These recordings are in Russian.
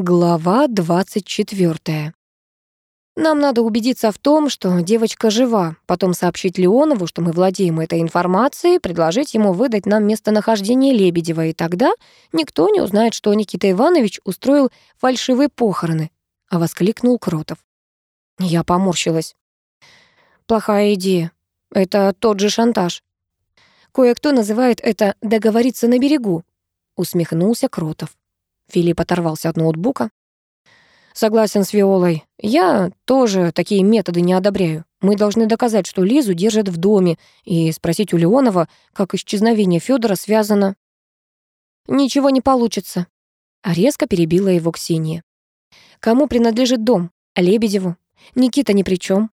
Глава 24. Нам надо убедиться в том, что девочка жива, потом сообщить Леонову, что мы владеем этой информацией, предложить ему выдать нам местонахождение Лебедева, и тогда никто не узнает, что Никита Иванович устроил фальшивые похороны, а воскликнул Кротов. Я поморщилась. Плохая идея. Это тот же шантаж. Кое-кто называет это «договориться на берегу», усмехнулся Кротов. Филипп оторвался от ноутбука. Согласен с Виолой. Я тоже такие методы не одобряю. Мы должны доказать, что Лизу держат в доме, и спросить у Леонова, как исчезновение Федора связано. Ничего не получится. Резко перебила его Ксения. Кому принадлежит дом? Лебедеву. Никита ни при чем.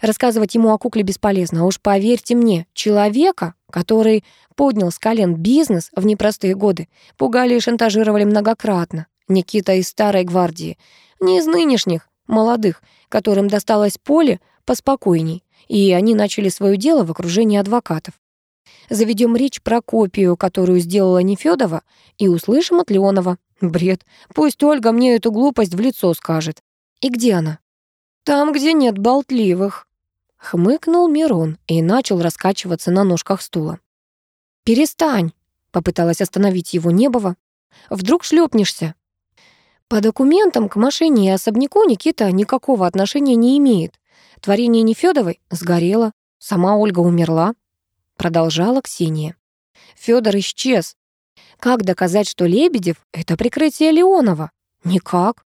Рассказывать ему о кукле бесполезно, а уж поверьте мне, человека, который поднял с колен бизнес в непростые годы, пугали и шантажировали многократно. Никита из старой гвардии, не из нынешних, молодых, которым досталось поле поспокойней, и они начали свое дело в окружении адвокатов. Заведем речь про копию, которую сделала Нефёдова, и услышим от Леонова. Бред. Пусть Ольга мне эту глупость в лицо скажет. И где она? Там, где нет болтливых. Хмыкнул Мирон и начал раскачиваться на ножках стула. «Перестань!» — попыталась остановить его Небова. «Вдруг шлепнешься?» По документам к машине и особняку Никита никакого отношения не имеет. Творение Нефёдовой сгорело, сама Ольга умерла. Продолжала Ксения. Фёдор исчез. Как доказать, что Лебедев — это прикрытие Леонова? Никак.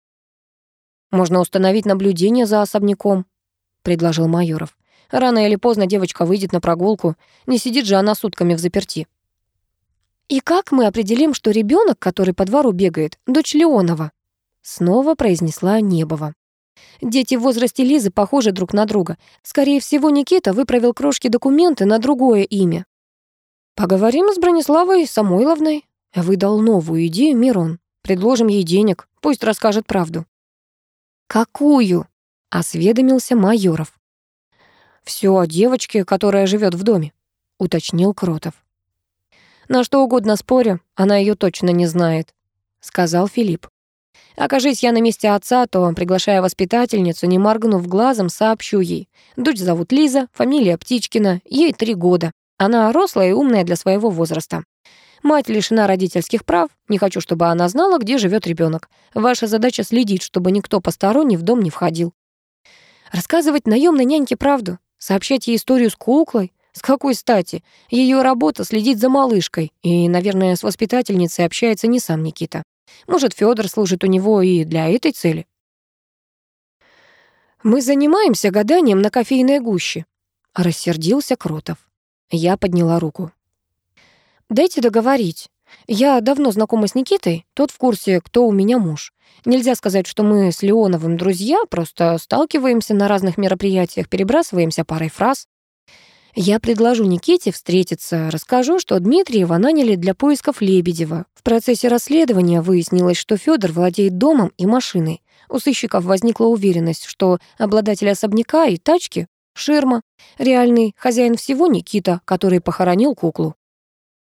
Можно установить наблюдение за особняком, предложил Майоров. Рано или поздно девочка выйдет на прогулку. Не сидит же она сутками в заперти. «И как мы определим, что ребенок, который по двору бегает, дочь Леонова?» Снова произнесла Небова. Дети в возрасте Лизы похожи друг на друга. Скорее всего, Никита выправил крошки документы на другое имя. «Поговорим с Брониславой Самойловной», — выдал новую идею Мирон. «Предложим ей денег, пусть расскажет правду». «Какую?» — осведомился Майоров. «Все о девочке, которая живет в доме», — уточнил Кротов. «На что угодно спорю, она ее точно не знает», — сказал Филипп. «Окажись я на месте отца, то, приглашая воспитательницу, не моргнув глазом, сообщу ей. Дочь зовут Лиза, фамилия Птичкина, ей три года. Она рослая и умная для своего возраста. Мать лишена родительских прав, не хочу, чтобы она знала, где живет ребенок. Ваша задача следить, чтобы никто посторонний в дом не входил. Рассказывать наемной няньке правду, Сообщать ей историю с куклой? С какой стати? Ее работа следить за малышкой. И, наверное, с воспитательницей общается не сам Никита. Может, Федор служит у него и для этой цели. «Мы занимаемся гаданием на кофейной гуще», — рассердился Кротов. Я подняла руку. «Дайте договорить. Я давно знакома с Никитой, тот в курсе, кто у меня муж. Нельзя сказать, что мы с Леоновым друзья, просто сталкиваемся на разных мероприятиях, перебрасываемся парой фраз. Я предложу Никите встретиться, расскажу, что Дмитриева наняли для поисков Лебедева. В процессе расследования выяснилось, что Федор владеет домом и машиной. У сыщиков возникла уверенность, что обладатель особняка и тачки — Ширма, реальный хозяин всего Никита, который похоронил куклу.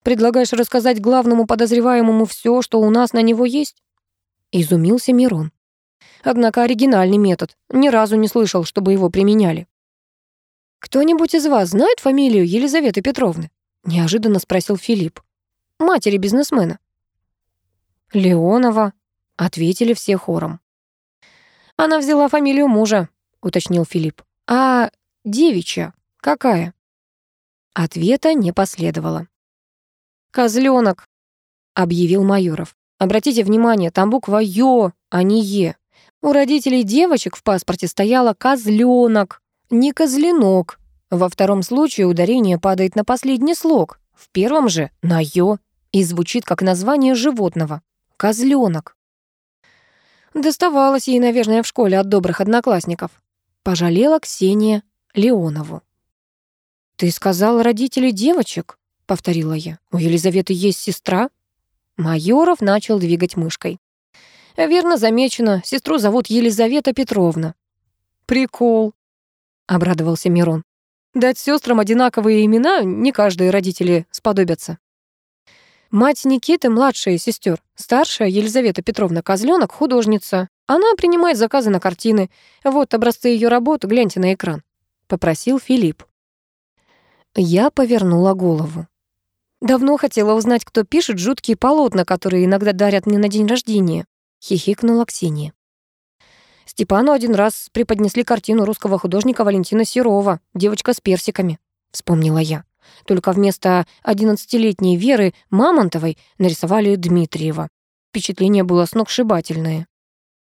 Предлагаешь рассказать главному подозреваемому все, что у нас на него есть? Изумился Мирон. Однако оригинальный метод. Ни разу не слышал, чтобы его применяли. «Кто-нибудь из вас знает фамилию Елизаветы Петровны?» Неожиданно спросил Филипп. «Матери бизнесмена». «Леонова», — ответили все хором. «Она взяла фамилию мужа», — уточнил Филипп. «А девичья какая?» Ответа не последовало. «Козлёнок», — объявил Майоров. Обратите внимание, там буква «ё», а не «е». У родителей девочек в паспорте стояло «козлёнок», не «козленок». Во втором случае ударение падает на последний слог, в первом же — на «ё» и звучит как название животного — «козлёнок». Доставалось ей, наверное, в школе от добрых одноклассников. Пожалела Ксения Леонову. «Ты сказал родители девочек?» — повторила я. «У Елизаветы есть сестра?» Майоров начал двигать мышкой. «Верно замечено. Сестру зовут Елизавета Петровна». «Прикол», — обрадовался Мирон. «Дать сестрам одинаковые имена не каждые родители сподобятся». Мать Никиты младшая сестер, старшая Елизавета Петровна Козленок, художница. Она принимает заказы на картины. Вот образцы ее работ, гляньте на экран», — попросил Филипп. Я повернула голову. Давно хотела узнать, кто пишет жуткие полотна, которые иногда дарят мне на день рождения. Хихикнула Ксения. Степану один раз преподнесли картину русского художника Валентина Серова «Девочка с персиками», — вспомнила я. Только вместо одиннадцатилетней Веры Мамонтовой нарисовали Дмитриева. Впечатление было сногсшибательное.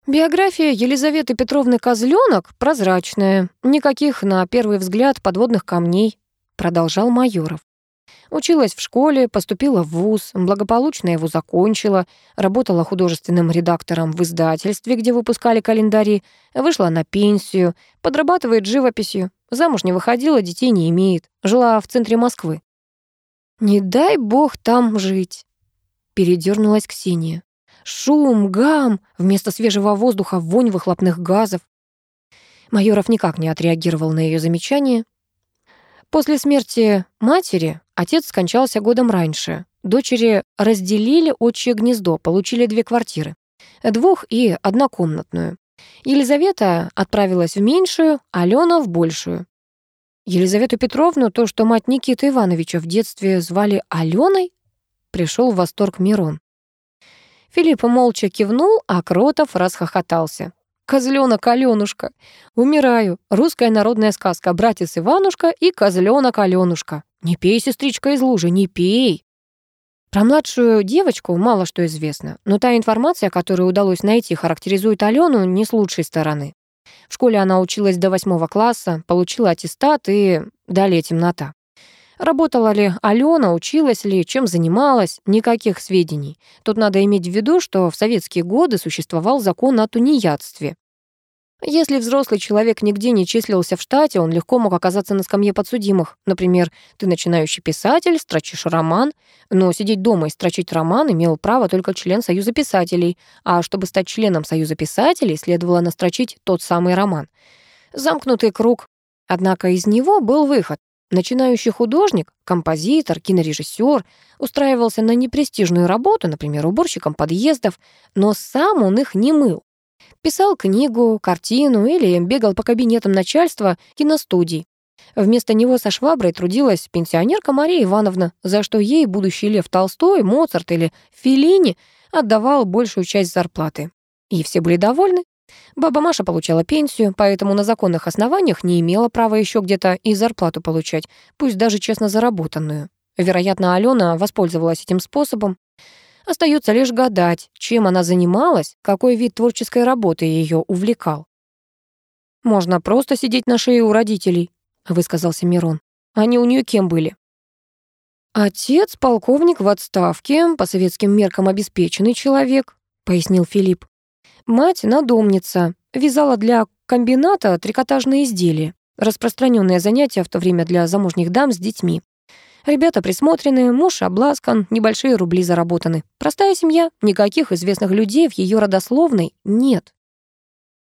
Биография Елизаветы Петровны Козленок прозрачная, никаких, на первый взгляд, подводных камней, продолжал Майоров. Училась в школе, поступила в вуз, благополучно его закончила, работала художественным редактором в издательстве, где выпускали календари, вышла на пенсию, подрабатывает живописью, замуж не выходила, детей не имеет, жила в центре Москвы. «Не дай бог там жить», — передернулась Ксения. «Шум, гам, вместо свежего воздуха вонь выхлопных газов». Майоров никак не отреагировал на ее замечание. После смерти матери отец скончался годом раньше. Дочери разделили отчье гнездо, получили две квартиры. Двух- и однокомнатную. Елизавета отправилась в меньшую, Алена в большую. Елизавету Петровну, то, что мать Никиты Ивановича в детстве звали Аленой, пришел в восторг Мирон. Филипп молча кивнул, а Кротов расхохотался. Козленок Алёнушка. Умираю. Русская народная сказка. Братец Иванушка и козленок Алёнушка. Не пей, сестричка из лужи, не пей. Про младшую девочку мало что известно, но та информация, которую удалось найти, характеризует Алену не с лучшей стороны. В школе она училась до восьмого класса, получила аттестат и далее темнота. Работала ли Алена, училась ли, чем занималась, никаких сведений. Тут надо иметь в виду, что в советские годы существовал закон о тунеядстве. Если взрослый человек нигде не числился в штате, он легко мог оказаться на скамье подсудимых. Например, ты начинающий писатель, строчишь роман, но сидеть дома и строчить роман имел право только член Союза писателей, а чтобы стать членом Союза писателей, следовало настрочить тот самый роман. Замкнутый круг. Однако из него был выход. Начинающий художник, композитор, кинорежиссер устраивался на непрестижную работу, например, уборщиком подъездов, но сам он их не мыл. Писал книгу, картину или бегал по кабинетам начальства киностудий. Вместо него со шваброй трудилась пенсионерка Мария Ивановна, за что ей будущий Лев Толстой, Моцарт или Феллини отдавал большую часть зарплаты. И все были довольны. Баба Маша получала пенсию, поэтому на законных основаниях не имела права еще где-то и зарплату получать, пусть даже честно заработанную. Вероятно, Алена воспользовалась этим способом. Остается лишь гадать, чем она занималась, какой вид творческой работы ее увлекал. «Можно просто сидеть на шее у родителей», — высказался Мирон. «Они у нее кем были?» «Отец — полковник в отставке, по советским меркам обеспеченный человек», — пояснил Филипп. «Мать — надомница, вязала для комбината трикотажные изделия, распространенное занятие в то время для замужних дам с детьми. Ребята присмотрены, муж обласкан, небольшие рубли заработаны. Простая семья, никаких известных людей в ее родословной нет.